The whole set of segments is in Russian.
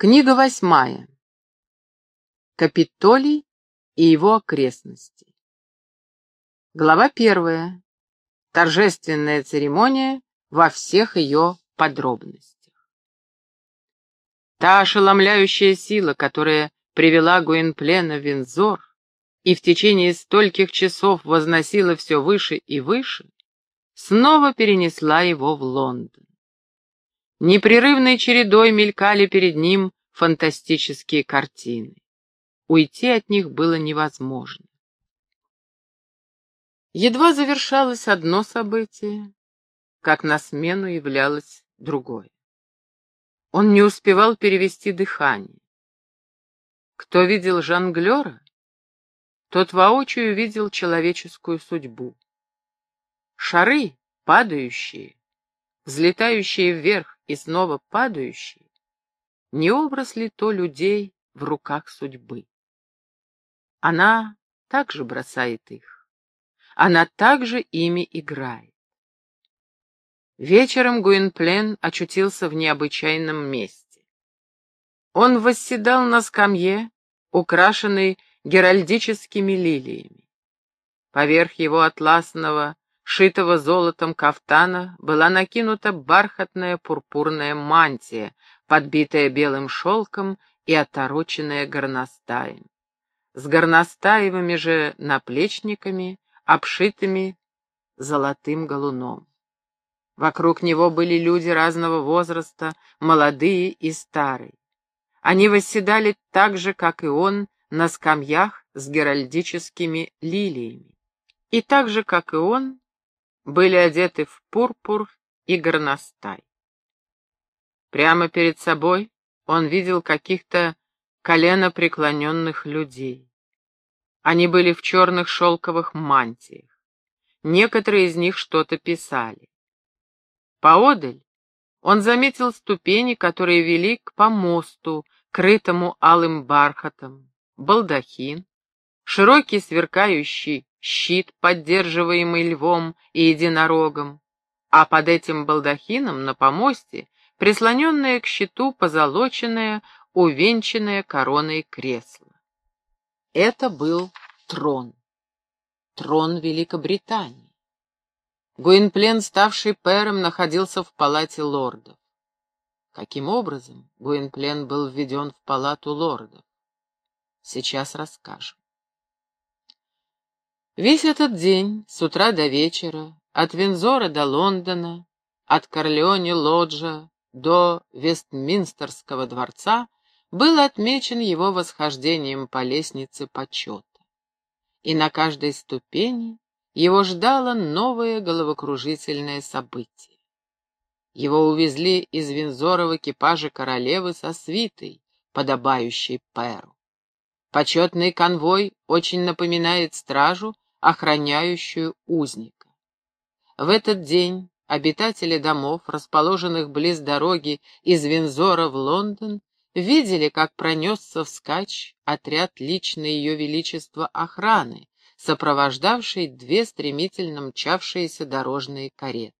Книга восьмая. Капитолий и его окрестности. Глава первая. Торжественная церемония во всех ее подробностях. Та ошеломляющая сила, которая привела Гуинплена в Винзор и в течение стольких часов возносила все выше и выше, снова перенесла его в Лондон. Непрерывной чередой мелькали перед ним фантастические картины. Уйти от них было невозможно. Едва завершалось одно событие, как на смену являлось другое. Он не успевал перевести дыхание. Кто видел жонглера, тот воочию видел человеческую судьбу. Шары, падающие, взлетающие вверх и снова падающие, не образ ли то людей в руках судьбы? Она также бросает их. Она также ими играет. Вечером Гуинплен очутился в необычайном месте. Он восседал на скамье, украшенной геральдическими лилиями. Поверх его атласного шитого золотом кафтана была накинута бархатная пурпурная мантия, подбитая белым шелком и отороченная горностаем. С горностаевыми же наплечниками, обшитыми золотым галуном. Вокруг него были люди разного возраста, молодые и старые. Они восседали так же, как и он, на скамьях с геральдическими лилиями. И так же, как и он, были одеты в пурпур и горностай. Прямо перед собой он видел каких-то коленопреклоненных людей. Они были в черных шелковых мантиях. Некоторые из них что-то писали. Поодаль он заметил ступени, которые вели к помосту, крытому алым бархатом, балдахин, широкий сверкающий щит, поддерживаемый львом и единорогом, а под этим балдахином на помосте прислоненное к щиту позолоченное, увенчанное короной кресло. Это был трон. Трон Великобритании. Гуинплен, ставший пэром, находился в палате лордов. Каким образом Гуинплен был введен в палату лордов? Сейчас расскажем. Весь этот день, с утра до вечера, от Винзора до Лондона, от Корлеоне-Лоджа до Вестминстерского дворца, был отмечен его восхождением по лестнице почета. И на каждой ступени его ждало новое головокружительное событие. Его увезли из Винзора в экипаже королевы со свитой, подобающей Перу. Почетный конвой очень напоминает стражу, охраняющую узника. В этот день обитатели домов, расположенных близ дороги из Винзора в Лондон, видели, как пронесся вскачь отряд личной ее величества охраны, сопровождавший две стремительно мчавшиеся дорожные кареты.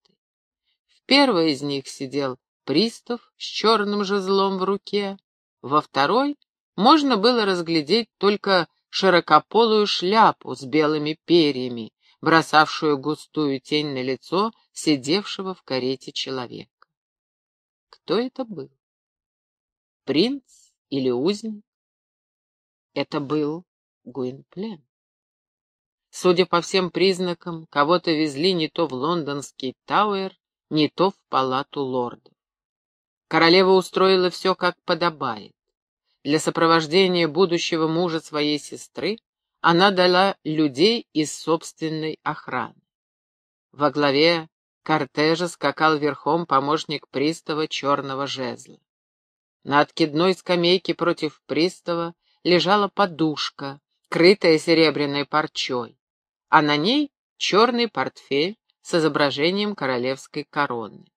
В первой из них сидел пристав с черным жезлом в руке, во второй можно было разглядеть только широкополую шляпу с белыми перьями, бросавшую густую тень на лицо сидевшего в карете человека. Кто это был? Принц или узник? Это был Гуинплен. Судя по всем признакам, кого-то везли не то в лондонский Тауэр, не то в палату лордов. Королева устроила все как подобает. Для сопровождения будущего мужа своей сестры она дала людей из собственной охраны. Во главе кортежа скакал верхом помощник пристава черного жезла. На откидной скамейке против пристава лежала подушка, крытая серебряной парчой, а на ней черный портфель с изображением королевской короны.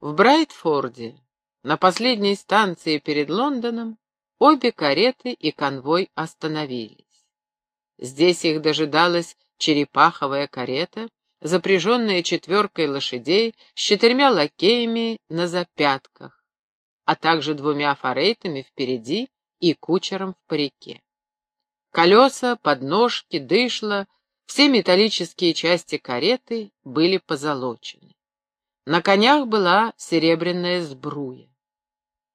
В Брайтфорде на последней станции перед Лондоном обе кареты и конвой остановились. Здесь их дожидалась черепаховая карета, запряженная четверкой лошадей с четырьмя лакеями на запятках, а также двумя форейтами впереди и кучером в парике. Колеса, подножки, дышло, все металлические части кареты были позолочены. На конях была серебряная сбруя.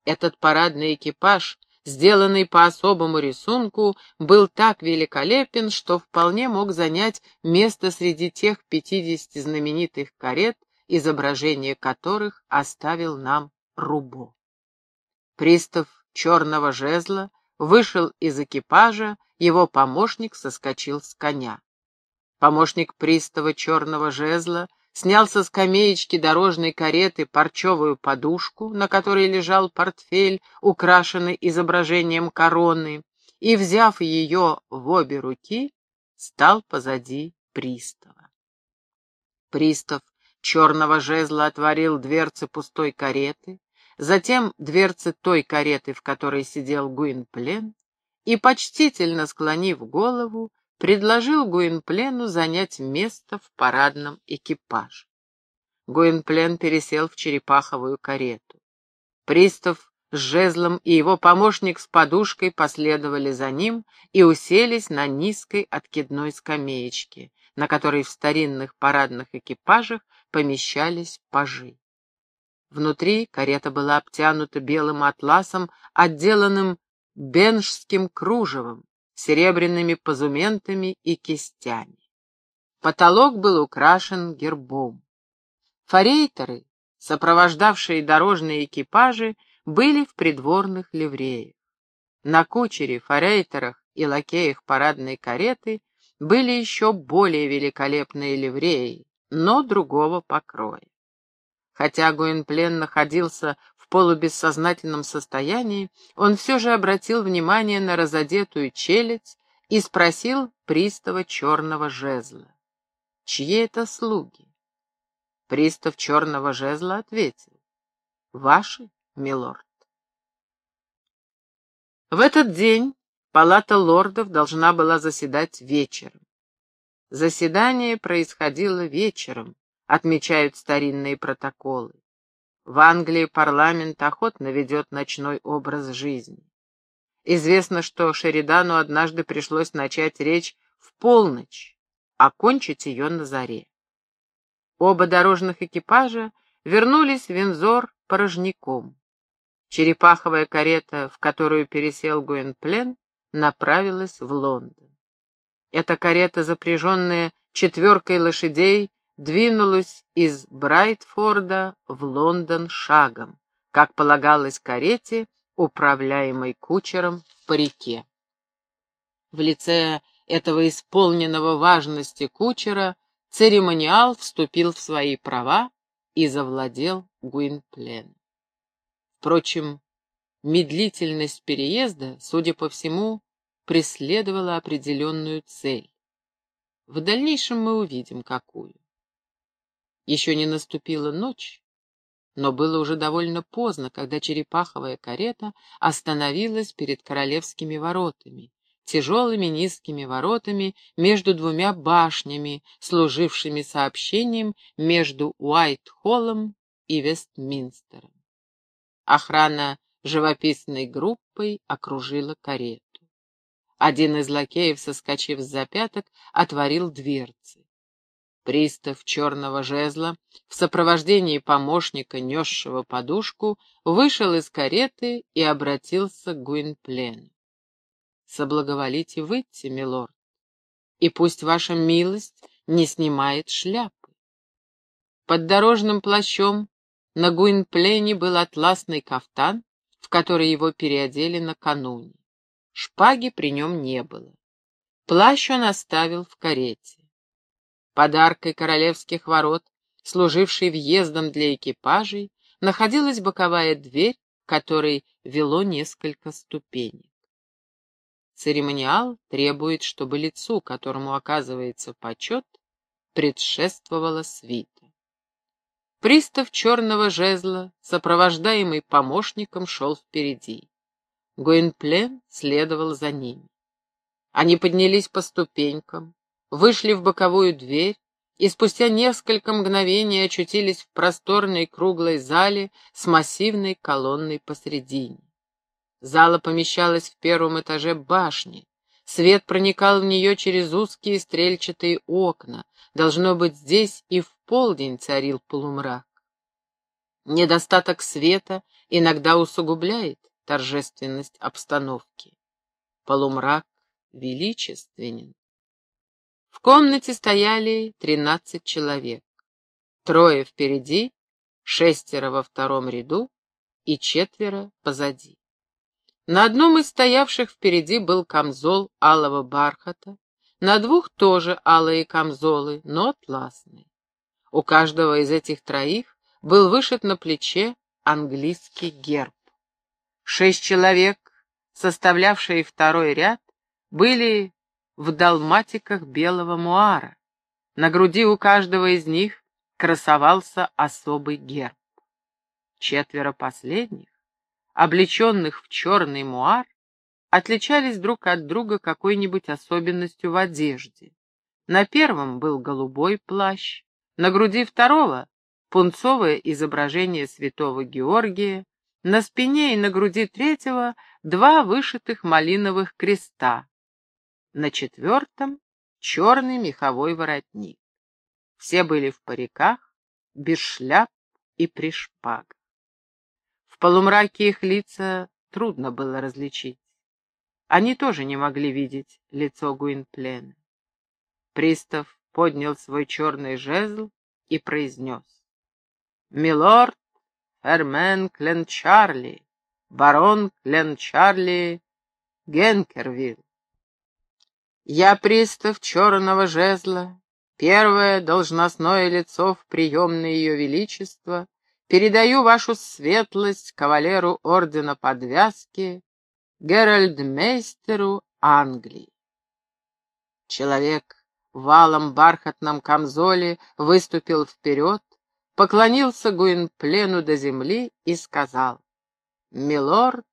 Этот парадный экипаж, сделанный по особому рисунку, был так великолепен, что вполне мог занять место среди тех пятидесяти знаменитых карет, изображение которых оставил нам Рубо. Пристав черного жезла вышел из экипажа, его помощник соскочил с коня. Помощник пристава черного жезла снял со скамеечки дорожной кареты парчевую подушку, на которой лежал портфель, украшенный изображением короны, и, взяв ее в обе руки, стал позади пристава. Пристав черного жезла отворил дверцы пустой кареты, затем дверцы той кареты, в которой сидел Гуинплен, и, почтительно склонив голову, предложил Гуинплену занять место в парадном экипаже. Гуинплен пересел в черепаховую карету. Пристав с жезлом и его помощник с подушкой последовали за ним и уселись на низкой откидной скамеечке, на которой в старинных парадных экипажах помещались пажи. Внутри карета была обтянута белым атласом, отделанным беншским кружевом, серебряными позументами и кистями. Потолок был украшен гербом. Форейтеры, сопровождавшие дорожные экипажи, были в придворных ливреях. На кучере, форейтерах и лакеях парадной кареты были еще более великолепные ливреи, но другого покроя. Хотя Гуинплен находился полубессознательном состоянии, он все же обратил внимание на разодетую челядь и спросил пристава черного жезла. «Чьи это слуги?» Пристав черного жезла ответил. «Ваши, милорд». В этот день палата лордов должна была заседать вечером. Заседание происходило вечером, отмечают старинные протоколы. В Англии парламент охотно ведет ночной образ жизни. Известно, что Шеридану однажды пришлось начать речь в полночь, а кончить ее на заре. Оба дорожных экипажа вернулись в Винзор порожняком. Черепаховая карета, в которую пересел Гуэнплен, направилась в Лондон. Эта карета, запряженная четверкой лошадей, двинулась из Брайтфорда в Лондон шагом, как полагалось карете, управляемой кучером по реке. В лице этого исполненного важности кучера церемониал вступил в свои права и завладел Гуинплен. Впрочем, медлительность переезда, судя по всему, преследовала определенную цель. В дальнейшем мы увидим, какую. Еще не наступила ночь, но было уже довольно поздно, когда черепаховая карета остановилась перед королевскими воротами, тяжелыми низкими воротами между двумя башнями, служившими сообщением между Уайт-Холлом и Вестминстером. Охрана живописной группой окружила карету. Один из лакеев, соскочив с запяток, отворил дверцы. Пристав черного жезла в сопровождении помощника, несшего подушку, вышел из кареты и обратился к Гуинплену. «Соблаговолите выйти, милорд, и пусть ваша милость не снимает шляпы». Под дорожным плащом на Гуинплене был атласный кафтан, в который его переодели накануне. Шпаги при нем не было. Плащ он оставил в карете. Подаркой королевских ворот, служившей въездом для экипажей, находилась боковая дверь, которой вело несколько ступенек. Церемониал требует, чтобы лицу, которому оказывается почет, предшествовала свита. Пристав черного жезла, сопровождаемый помощником, шел впереди. Гуинплен следовал за ними. Они поднялись по ступенькам, вышли в боковую дверь и спустя несколько мгновений очутились в просторной круглой зале с массивной колонной посредине. Зала помещалась в первом этаже башни. Свет проникал в нее через узкие стрельчатые окна. Должно быть, здесь и в полдень царил полумрак. Недостаток света иногда усугубляет торжественность обстановки. Полумрак величественен. В комнате стояли тринадцать человек. Трое впереди, шестеро во втором ряду и четверо позади. На одном из стоявших впереди был камзол алого бархата, на двух тоже алые камзолы, но атласные. У каждого из этих троих был вышит на плече английский герб. Шесть человек, составлявшие второй ряд, были в далматиках белого муара. На груди у каждого из них красовался особый герб. Четверо последних, облеченных в черный муар, отличались друг от друга какой-нибудь особенностью в одежде. На первом был голубой плащ, на груди второго — пунцовое изображение святого Георгия, на спине и на груди третьего — два вышитых малиновых креста, на четвертом — черный меховой воротник. Все были в париках, без шляп и при шпагах. В полумраке их лица трудно было различить. Они тоже не могли видеть лицо Гуинплена. Пристав поднял свой черный жезл и произнес. «Милорд Фермен Кленчарли, барон Кленчарли Генкервилл, я пристав черного жезла, первое должностное лицо в приемной ее величества, передаю вашу светлость кавалеру ордена подвязки Геральдмейстеру Англии. Человек валом бархатном камзоле выступил вперед, поклонился Гуинплену до земли и сказал «Милорд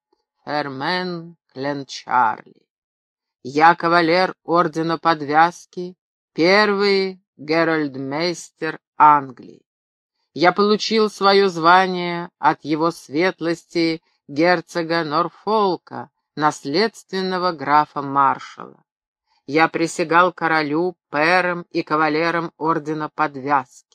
Фермен Кленчарли». Я кавалер ордена подвязки, первый Геральдмейстер Англии. Я получил свое звание от его светлости герцога Норфолка, наследственного графа-маршала. Я присягал королю, пэрам и кавалерам ордена подвязки.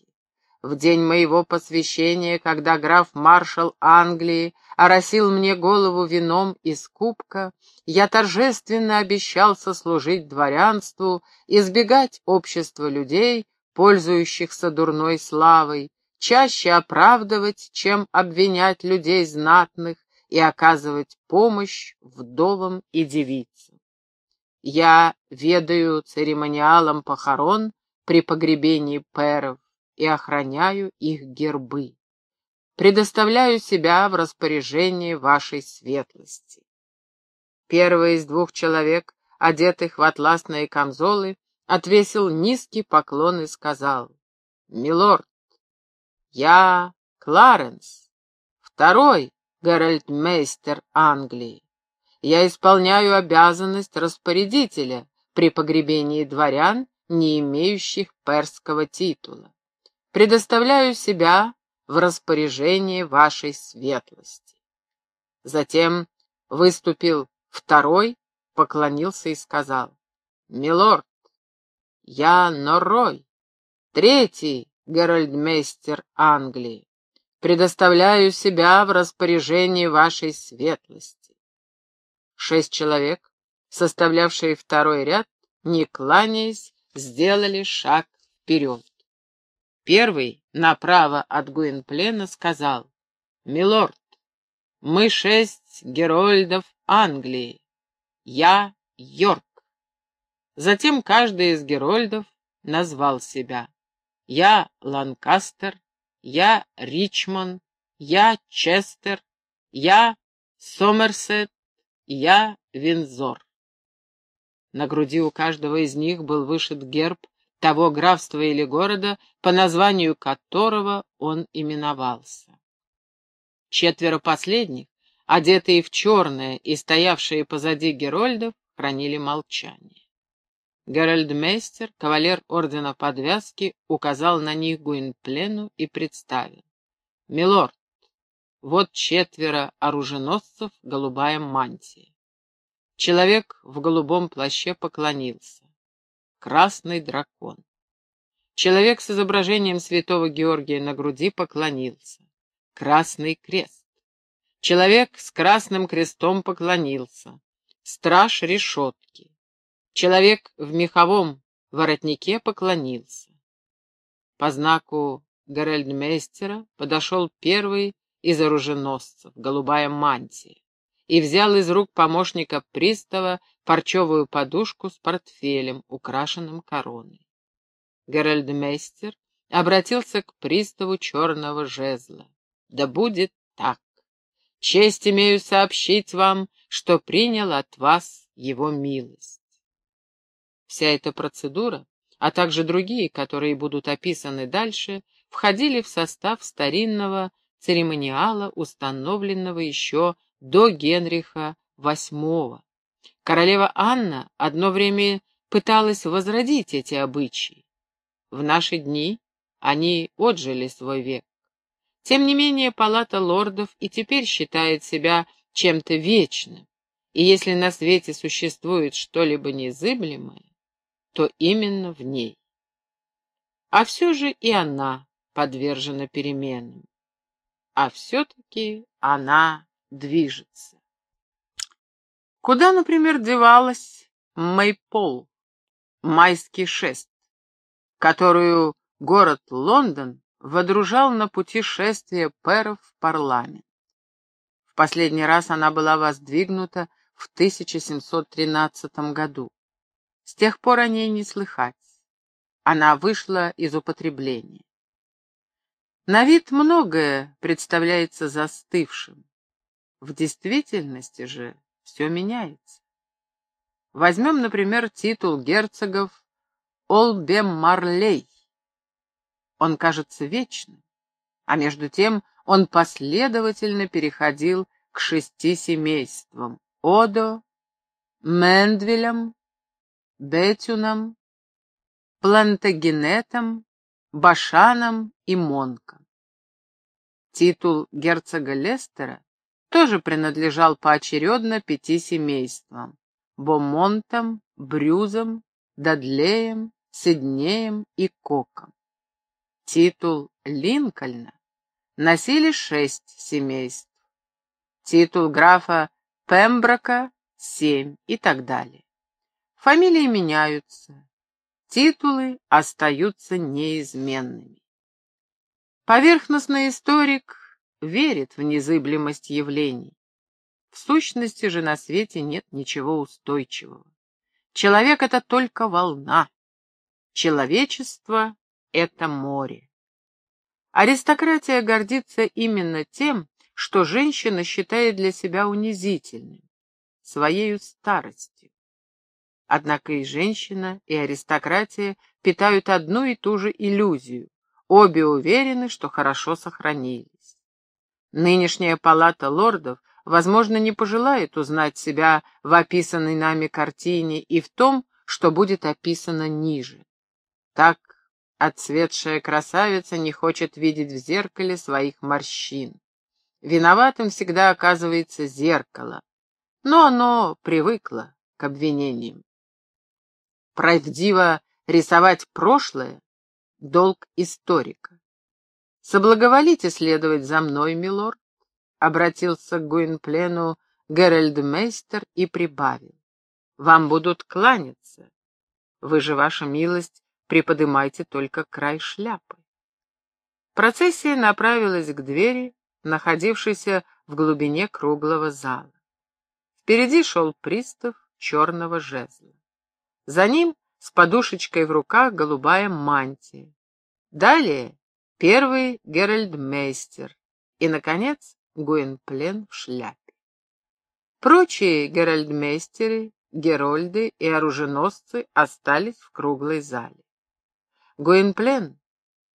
В день моего посвящения, когда граф-маршал Англии оросил мне голову вином из кубка, я торжественно обещал сослужить дворянству, избегать общества людей, пользующихся дурной славой, чаще оправдывать, чем обвинять людей знатных и оказывать помощь вдовам и девицам. Я ведаю церемониалом похорон при погребении пэров, и охраняю их гербы. Предоставляю себя в распоряжение вашей светлости. Первый из двух человек, одетых в атласные камзолы, отвесил низкий поклон и сказал, «Милорд, я Кларенс, второй Геральтмейстер Англии. Я исполняю обязанность распорядителя при погребении дворян, не имеющих перского титула предоставляю себя в распоряжение вашей светлости. Затем выступил второй, поклонился и сказал, «Милорд, я Норрой, третий Геральдмейстер Англии, предоставляю себя в распоряжение вашей светлости». Шесть человек, составлявшие второй ряд, не кланяясь, сделали шаг вперед. Первый, направо от Гуинплена, сказал, «Милорд, мы шесть герольдов Англии. Я Йорк». Затем каждый из герольдов назвал себя. Я Ланкастер, я Ричмонд, я Честер, я Сомерсет, я Винзор. На груди у каждого из них был вышит герб того графства или города, по названию которого он именовался. Четверо последних, одетые в черное и стоявшие позади Герольдов, хранили молчание. Геральдмейстер, кавалер ордена подвязки, указал на них Гуинплену и представил. «Милорд, вот четверо оруженосцев, голубая мантия». Человек в голубом плаще поклонился. Красный дракон. Человек с изображением святого Георгия на груди поклонился. Красный крест. Человек с красным крестом поклонился. Страж решетки. Человек в меховом воротнике поклонился. По знаку Горельдмейстера подошел первый из оруженосцев, голубая мантия, и взял из рук помощника пристава парчевую подушку с портфелем, украшенным короной. Геральдмейстер обратился к приставу черного жезла. «Да будет так. Честь имею сообщить вам, что принял от вас его милость. Вся эта процедура, а также другие, которые будут описаны дальше, входили в состав старинного церемониала, установленного еще до Генриха VIII. Королева Анна одно время пыталась возродить эти обычаи. В наши дни они отжили свой век. Тем не менее, палата лордов и теперь считает себя чем-то вечным, и если на свете существует что-либо незыблемое, то именно в ней. А все же и она подвержена переменам. А все-таки она движется. Куда, например, девалась Мэйпол, майский шест, которую город Лондон водружал на пути шествия пэров в парламент. В последний раз она была воздвигнута в 1713 году. С тех пор о ней не слыхать. Она вышла из употребления. На вид многое представляется застывшим. В действительности же все меняется. Возьмем, например, титул герцогов Олбем-Марлей. Он кажется вечным, а между тем он последовательно переходил к шести семействам — Одо, Мендвилям, Бетюном, Плантагенетом, Башаном и Монком. Титул герцога Лестера тоже принадлежал поочередно пяти семействам — Бомонтам, Брюзам, Дадлеем, Сиднеем и Коком. Титул Линкольна носили шесть семейств, титул графа Пемброка — семь и так далее. Фамилии меняются, титулы остаются неизменными. Поверхностный историк верит в незыблемость явлений. В сущности же на свете нет ничего устойчивого. Человек — это только волна. Человечество — это море. Аристократия гордится именно тем, что женщина считает для себя унизительным, своею старостью. Однако и женщина, и аристократия питают одну и ту же иллюзию. Обе уверены, что хорошо сохранились. Нынешняя палата лордов, возможно, не пожелает узнать себя в описанной нами картине и в том, что будет описано ниже. Так отцветшая красавица не хочет видеть в зеркале своих морщин. Виноватым всегда оказывается зеркало, но оно привыкло к обвинениям правдиво рисовать прошлое — долг историка. «Соблаговолите следовать за мной, милорд», — обратился к Гуинплену Геральдмейстер и прибавил. «Вам будут кланяться. Вы же, ваша милость, приподымайте только край шляпы». Процессия направилась к двери, находившейся в глубине круглого зала. Впереди шел пристав черного жезла. За ним с подушечкой в руках голубая мантия. Далее первый Геральдмейстер и, наконец, Гуинплен в шляпе. Прочие Геральдмейстеры, Герольды и оруженосцы остались в круглой зале. Гуинплен,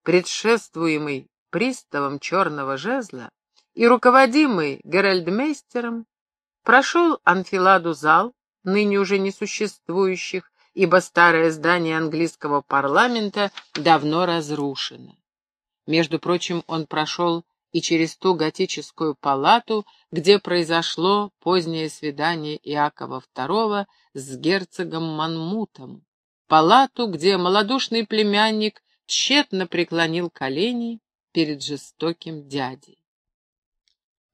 предшествуемый приставом черного жезла и руководимый Геральдмейстером, прошел анфиладу зал, ныне уже несуществующих, ибо старое здание английского парламента давно разрушено. Между прочим, он прошел и через ту готическую палату, где произошло позднее свидание Иакова II с герцогом Манмутом, палату, где малодушный племянник тщетно преклонил колени перед жестоким дядей.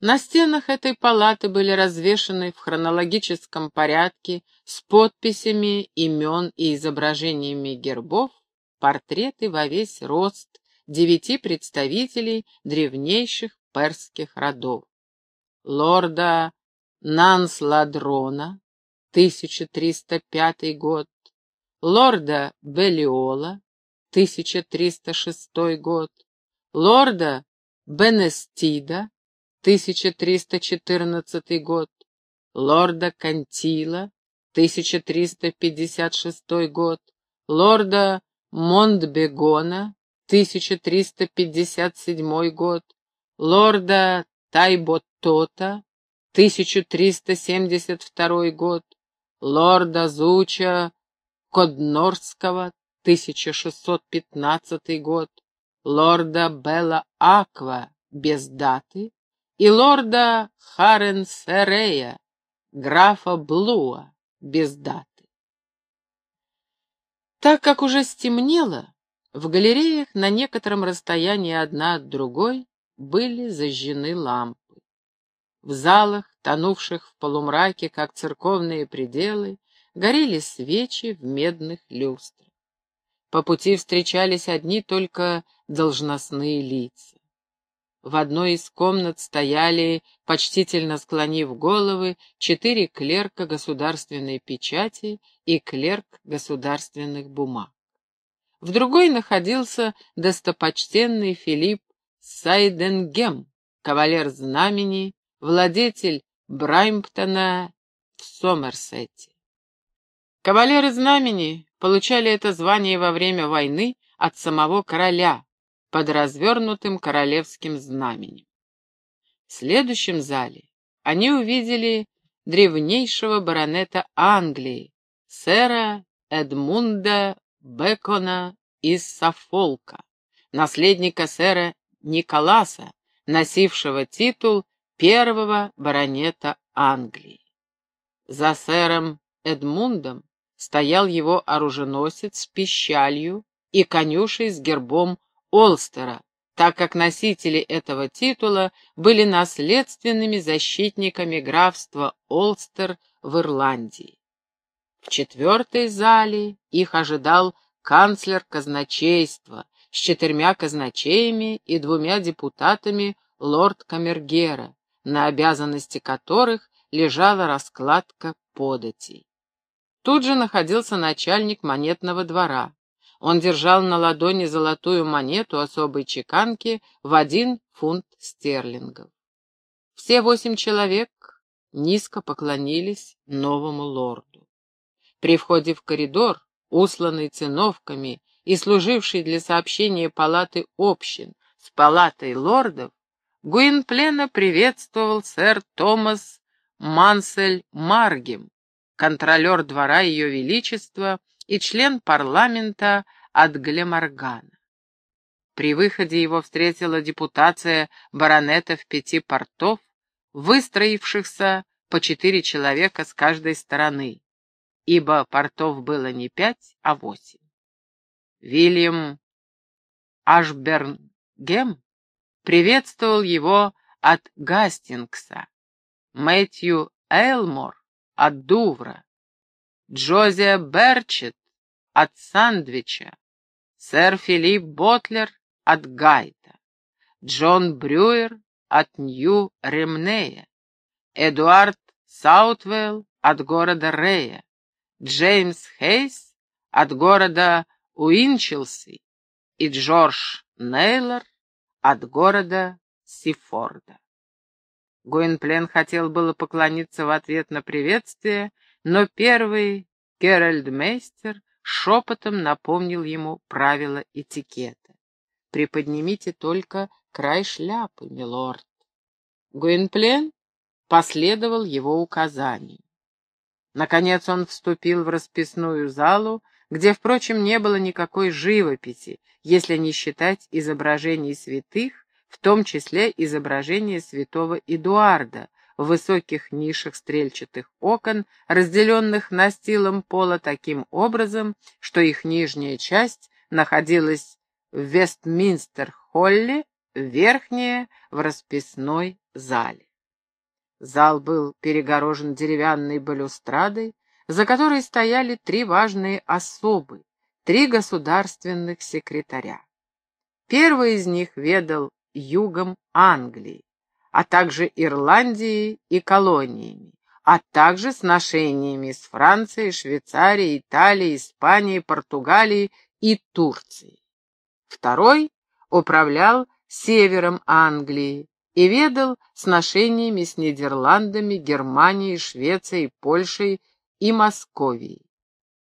На стенах этой палаты были развешаны в хронологическом порядке с подписями имен и изображениями гербов портреты во весь рост девяти представителей древнейших перских родов. Лорда Нансладрона, 1305 год, лорда Белиола, 1306 год, лорда Бенестида, 1314 год, лорда Кантила, 1356 год, лорда Монтбегона, 1357 год, лорда Тайботтота, 1372 год, лорда Зуча Коднорского, 1615 год, лорда Белла Аква, без даты, и лорда Харенсерея, графа Блуа, без даты. Так как уже стемнело, в галереях на некотором расстоянии одна от другой были зажжены лампы. В залах, тонувших в полумраке, как церковные пределы, горели свечи в медных люстрах. По пути встречались одни только должностные лица. В одной из комнат стояли, почтительно склонив головы, четыре клерка государственной печати и клерк государственных бумаг. В другой находился достопочтенный Филипп Сайденгем, кавалер знамени, владетель Браймптона в Сомерсете. Кавалеры знамени получали это звание во время войны от самого короля под развернутым королевским знаменем. В следующем зале они увидели древнейшего баронета Англии, сэра Эдмунда Бекона из Сафолка, наследника сэра Николаса, носившего титул первого баронета Англии. За сэром Эдмундом стоял его оруженосец с пищалью и конюшей с гербом Олстера, так как носители этого титула были наследственными защитниками графства Олстер в Ирландии. В четвертой зале их ожидал канцлер казначейства с четырьмя казначеями и двумя депутатами лорд Камергера, на обязанности которых лежала раскладка податей. Тут же находился начальник монетного двора. Он держал на ладони золотую монету особой чеканки в один фунт стерлингов. Все восемь человек низко поклонились новому лорду. При входе в коридор, усланный циновками и служивший для сообщения палаты общин с палатой лордов, Гуинплена приветствовал сэр Томас Мансель Маргем, контролер двора Ее Величества и член парламента от Глеморгана. При выходе его встретила депутация баронетов пяти портов, выстроившихся по четыре человека с каждой стороны, ибо портов было не пять, а восемь. Вильям Ашбернгем приветствовал его от Гастингса, Мэтью Эйлмор от Дувра, Джозия Берчет от Сандвича, сэр Филипп Ботлер от Гайта, Джон Брюер от Нью-Ромнея, Эдуард Саутвелл от города Рея, Джеймс Хейс от города Уинчелси и Джордж Нейлор от города Сифорда. Гуинплен хотел было поклониться в ответ на приветствие, но первый Геральдмейстер шепотом напомнил ему правила этикета. «Приподнимите только край шляпы, милорд». Гуинплен последовал его указанию. Наконец он вступил в расписную залу, где, впрочем, не было никакой живописи, если не считать изображений святых, в том числе изображения святого Эдуарда, в высоких нишах стрельчатых окон, разделенных настилом пола таким образом, что их нижняя часть находилась в Вестминстер-холле, верхняя — в расписной зале. Зал был перегорожен деревянной балюстрадой, за которой стояли три важные особы, три государственных секретаря. Первый из них ведал югом Англии, а также Ирландией и колониями, а также сношениями с Францией, Швейцарией, Италией, Испанией, Португалией и Турцией. Второй управлял севером Англии и ведал сношениями с Нидерландами, Германией, Швецией, Польшей и Московией.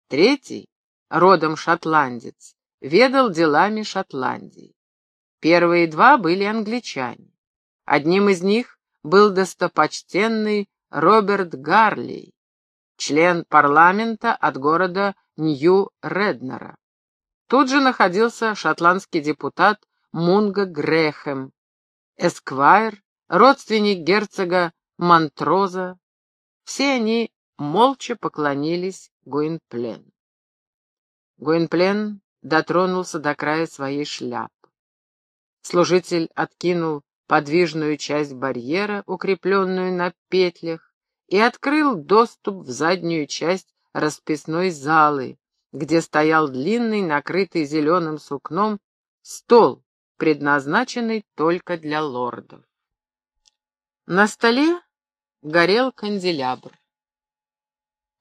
Третий, родом шотландец, ведал делами Шотландии. Первые два были англичане. Одним из них был достопочтенный Роберт Гарли, член парламента от города Нью-Реднера. Тут же находился шотландский депутат Мунга Грэхэм, эсквайр, родственник герцога Монтроза. Все они молча поклонились Гуинплену. Гуинплен дотронулся до края своей шляпы. Служитель откинул подвижную часть барьера, укрепленную на петлях, и открыл доступ в заднюю часть расписной залы, где стоял длинный, накрытый зеленым сукном, стол, предназначенный только для лордов. На столе горел канделябр.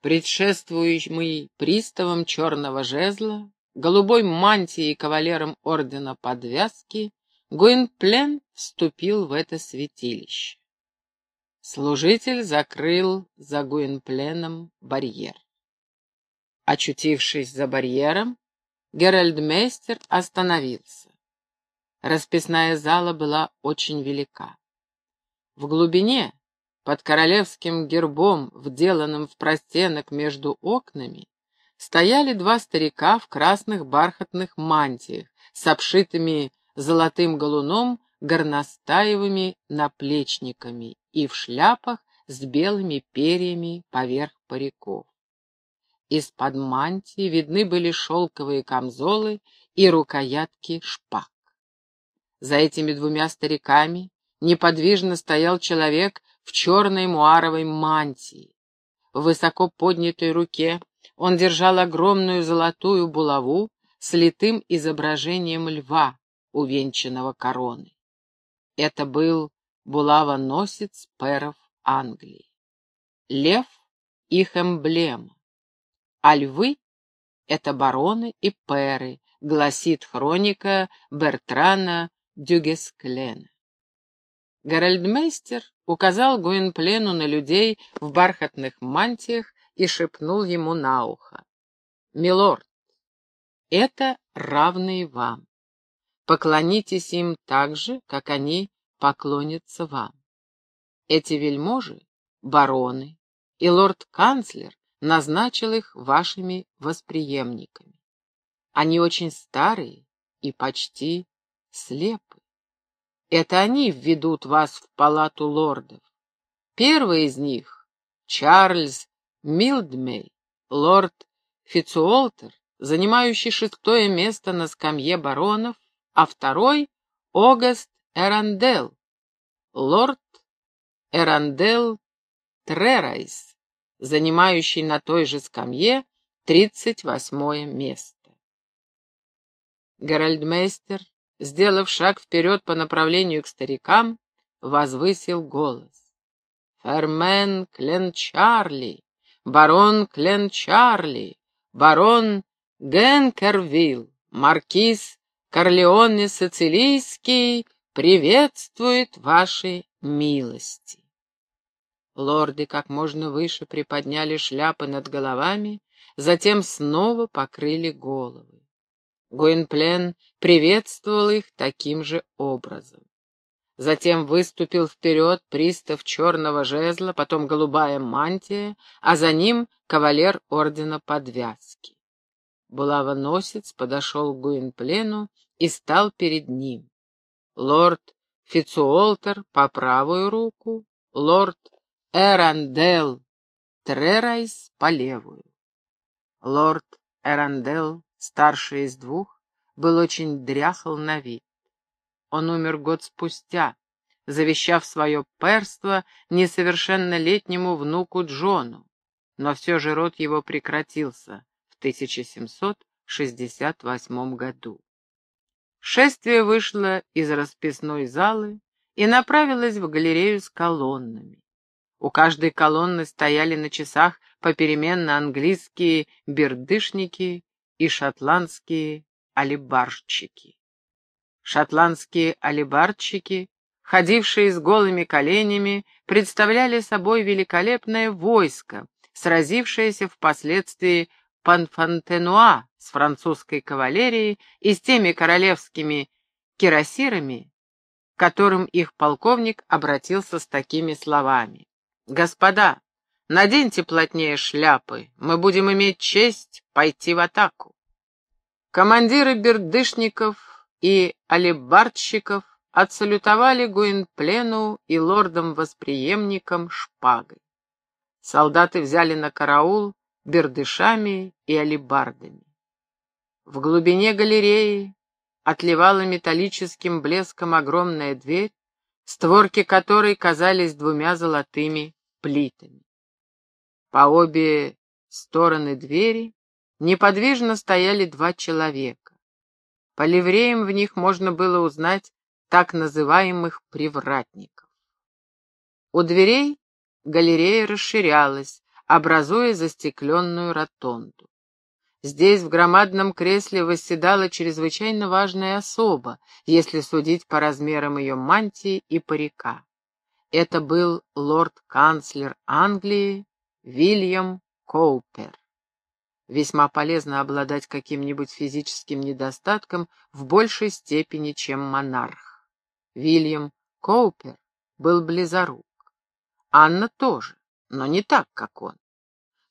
Предшествуемый приставом черного жезла, голубой мантией кавалером ордена подвязки, Гуинплен вступил в это святилище. Служитель закрыл за Гуинпленом барьер. Очутившись за барьером, Геральдмейстер остановился. Расписная зала была очень велика. В глубине, под королевским гербом, вделанным в простенок между окнами, стояли два старика в красных бархатных мантиях с обшитыми золотым галуном горностаевыми наплечниками и в шляпах с белыми перьями поверх париков. Из-под мантии видны были шелковые камзолы и рукоятки шпаг. За этими двумя стариками неподвижно стоял человек в черной муаровой мантии. В высоко поднятой руке он держал огромную золотую булаву с литым изображением льва, увенчанного короной. Это был булавоносец пэров Англии. Лев — их эмблема а львы — это бароны и перы, гласит хроника Бертрана Дюгесклена. Геральдмейстер указал Гуинплену на людей в бархатных мантиях и шепнул ему на ухо. «Милорд, это равные вам. Поклонитесь им так же, как они поклонятся вам. Эти вельможи — бароны, и лорд-канцлер назначил их вашими восприемниками. Они очень старые и почти слепы. Это они введут вас в палату лордов. Первый из них — Чарльз Милдмей, лорд Фицуолтер, занимающий шестое место на скамье баронов, а второй — Огаст Эрандел, лорд Эрандел Трерайс, занимающий на той же скамье тридцать восьмое место. Геральдмейстер, сделав шаг вперед по направлению к старикам, возвысил голос. «Фермен Кленчарли, барон Кленчарли, барон Генкервилл, маркиз Корлеоне Сицилийский приветствует ваши милости». Лорды как можно выше приподняли шляпы над головами, затем снова покрыли головы. Гуинплен приветствовал их таким же образом. Затем выступил вперед пристав черного жезла, потом голубая мантия, а за ним кавалер ордена подвязки. Булавоносец подошел к Гуинплену и стал перед ним. Лорд Фицуолтер по правую руку, лорд Эрандел Трерайс по левую. Лорд Эрандел, старший из двух, был очень дряхл на вид. Он умер год спустя, завещав свое перство несовершеннолетнему внуку Джону, но все же род его прекратился в 1768 году. Шествие вышло из расписной залы и направилось в галерею с колоннами. У каждой колонны стояли на часах попеременно английские бердышники и шотландские алибарщики. Шотландские алибардщики, ходившие с голыми коленями, представляли собой великолепное войско, сразившееся впоследствии Панфантенуа с французской кавалерией и с теми королевскими кирасирами, к которым их полковник обратился с такими словами. «Господа, наденьте плотнее шляпы, мы будем иметь честь пойти в атаку». Командиры бердышников и алибардщиков отсалютовали Гуинплену и лордам-восприемникам шпагой. Солдаты взяли на караул бердышами и алибардами. В глубине галереи отливала металлическим блеском огромная дверь, створки которой казались двумя золотыми плитами. По обе стороны двери неподвижно стояли два человека. По ливреям в них можно было узнать так называемых привратников. У дверей галерея расширялась, образуя застекленную ротонду. Здесь в громадном кресле восседала чрезвычайно важная особа, если судить по размерам ее мантии и парика. Это был лорд-канцлер Англии Вильям Коупер. Весьма полезно обладать каким-нибудь физическим недостатком в большей степени, чем монарх. Вильям Коупер был близорук. Анна тоже, но не так, как он.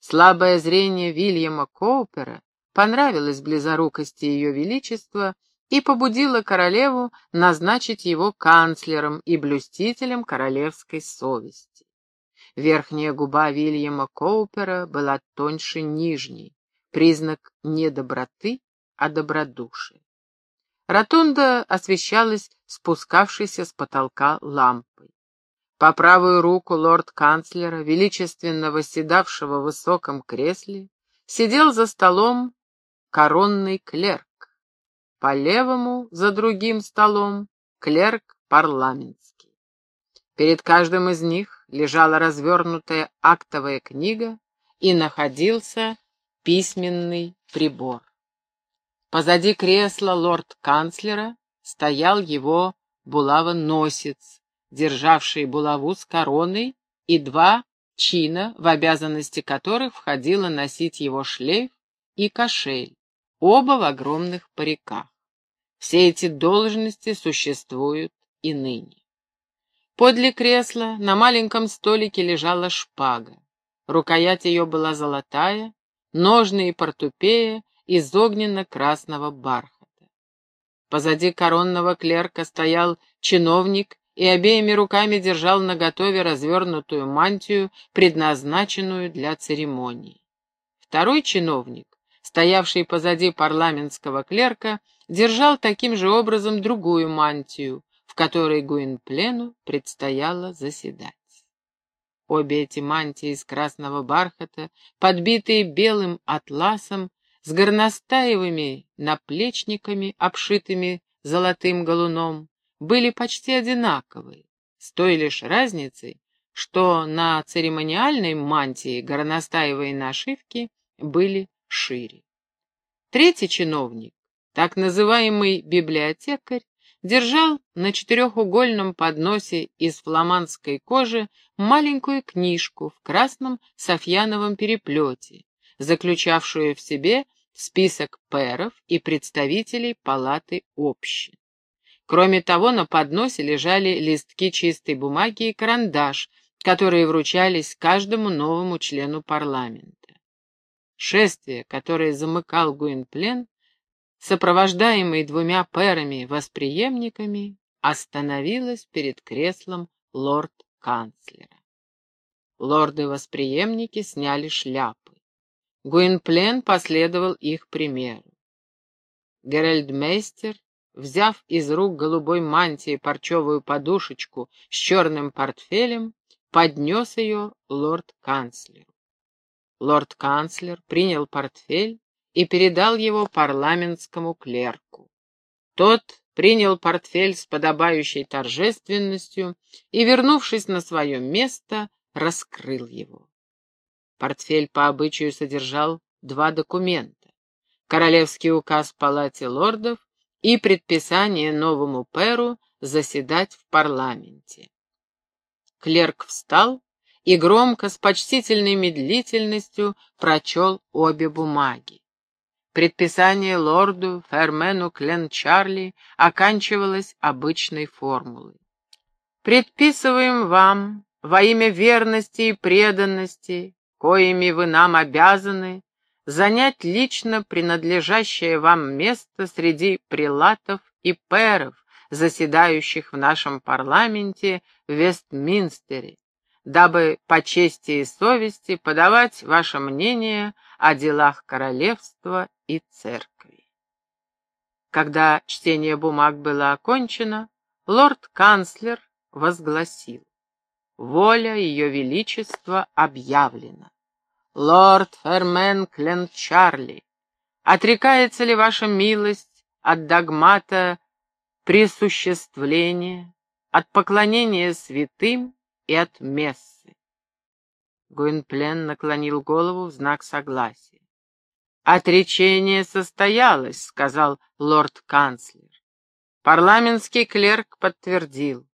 Слабое зрение Вильяма Коупера понравилось близорукости ее величества и побудило королеву назначить его канцлером и блюстителем королевской совести. Верхняя губа Вильяма Коупера была тоньше нижней, признак не доброты, а добродушия. Ротонда освещалась спускавшейся с потолка лампой. По правую руку лорд-канцлера, величественно восседавшего в высоком кресле, сидел за столом коронный клерк. По левому, за другим столом, клерк парламентский. Перед каждым из них лежала развернутая актовая книга и находился письменный прибор. Позади кресла лорд-канцлера стоял его булавоносец, державший булаву с короной, и два чина, в обязанности которых входило носить его шлейф и кошель, оба в огромных париках. Все эти должности существуют и ныне. Подле кресла на маленьком столике лежала шпага. Рукоять ее была золотая, ножны и портупея из огненно-красного бархата. Позади коронного клерка стоял чиновник и обеими руками держал наготове развернутую мантию, предназначенную для церемонии. Второй чиновник, стоявший позади парламентского клерка, держал таким же образом другую мантию, в которой Гуинплену предстояло заседать. Обе эти мантии из красного бархата, подбитые белым атласом, с горностаевыми наплечниками, обшитыми золотым галуном, были почти одинаковые, с той лишь разницей, что на церемониальной мантии горностаевые нашивки были шире. Третий чиновник, так называемый библиотекарь, держал на четырехугольном подносе из фламандской кожи маленькую книжку в красном софьяновом переплете, заключавшую в себе список пэров и представителей палаты общин. Кроме того, на подносе лежали листки чистой бумаги и карандаш, которые вручались каждому новому члену парламента. Шествие, которое замыкал Гуинплен, сопровождаемый двумя пэрами-восприемниками, остановилось перед креслом лорд-канцлера. Лорды-восприемники сняли шляпы. Гуинплен последовал их примеру. Геральдмейстер, взяв из рук голубой мантии парчевую подушечку с черным портфелем, поднес ее лорд-канцлеру. Лорд-канцлер принял портфель и передал его парламентскому клерку. Тот принял портфель с подобающей торжественностью и, вернувшись на свое место, раскрыл его. Портфель по обычаю содержал два документа. Королевский указ Палате лордов и предписание новому перу заседать в парламенте. Клерк встал и громко, с почтительной медлительностью прочел обе бумаги. Предписание лорду Фермену Кленчарли оканчивалось обычной формулой. «Предписываем вам во имя верности и преданности, коими вы нам обязаны, занять лично принадлежащее вам место среди прилатов и перов, заседающих в нашем парламенте в Вестминстере, дабы по чести и совести подавать ваше мнение о делах королевства и церкви. Когда чтение бумаг было окончено, лорд-канцлер возгласил. Воля Ее Величества объявлена. Лорд Фермен Кленчарли, отрекается ли ваша милость от догмата присуществления, от поклонения святым и от мессы. Гуинплен наклонил голову в знак согласия. «Отречение состоялось», — сказал лорд-канцлер. Парламентский клерк подтвердил.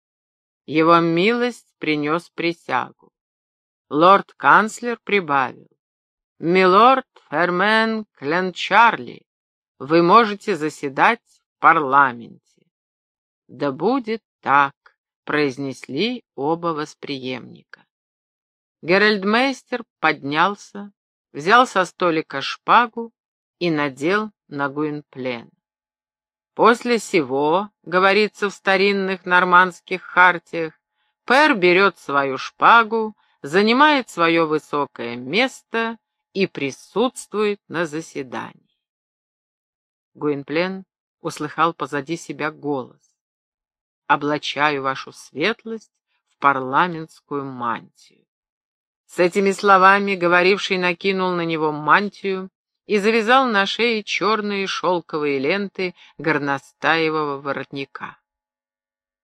Его милость принес присягу. Лорд-канцлер прибавил. «Милорд Фермен Кленчарли, вы можете заседать в парламенте». «Да будет так», произнесли оба восприемника. Геральдмейстер поднялся, взял со столика шпагу и надел на Гуинплен. После сего, говорится в старинных нормандских хартиях, Пэр берет свою шпагу, занимает свое высокое место и присутствует на заседании. Гуинплен услыхал позади себя голос облачаю вашу светлость в парламентскую мантию. С этими словами говоривший накинул на него мантию и завязал на шее черные шелковые ленты горностаевого воротника.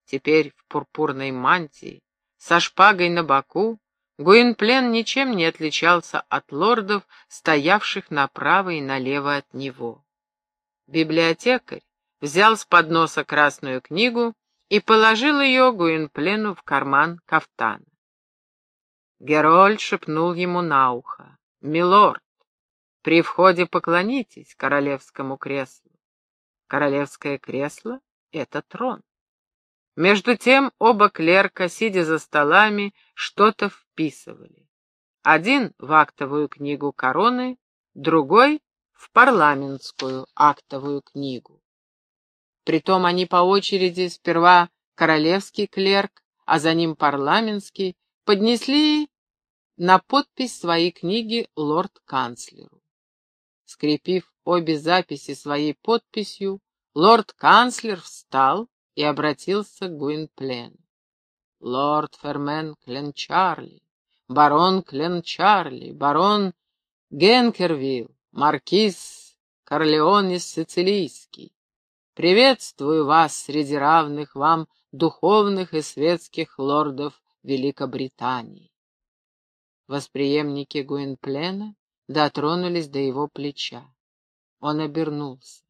Теперь в пурпурной мантии, со шпагой на боку, Гуинплен ничем не отличался от лордов, стоявших направо и налево от него. Библиотекарь взял с подноса красную книгу и положил ее Гуинплену в карман кафтана. Герольд шепнул ему на ухо. «Милорд, при входе поклонитесь королевскому креслу. Королевское кресло — это трон». Между тем оба клерка, сидя за столами, что-то вписывали. Один в актовую книгу короны, другой в парламентскую актовую книгу. Притом они по очереди, сперва королевский клерк, а за ним парламентский, поднесли на подпись своей книги лорд-канцлеру. Скрепив обе записи своей подписью, лорд-канцлер встал и обратился к Гуинплену. Лорд Фермен Кленчарли, барон Кленчарли, барон Генкервилл, маркиз Корлеонис Сицилийский, Приветствую вас среди равных вам духовных и светских лордов Великобритании. Восприемники Гуинплена дотронулись до его плеча. Он обернулся.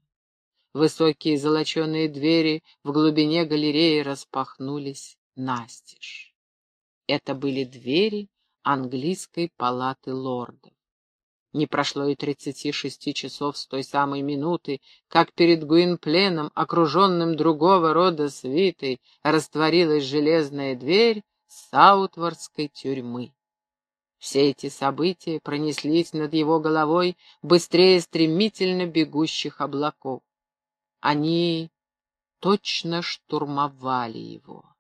Высокие золоченые двери в глубине галереи распахнулись настежь. Это были двери английской палаты лордов. Не прошло и тридцати шести часов с той самой минуты, как перед Гуинпленом, окруженным другого рода свитой, растворилась железная дверь Саутвардской тюрьмы. Все эти события пронеслись над его головой быстрее стремительно бегущих облаков. Они точно штурмовали его.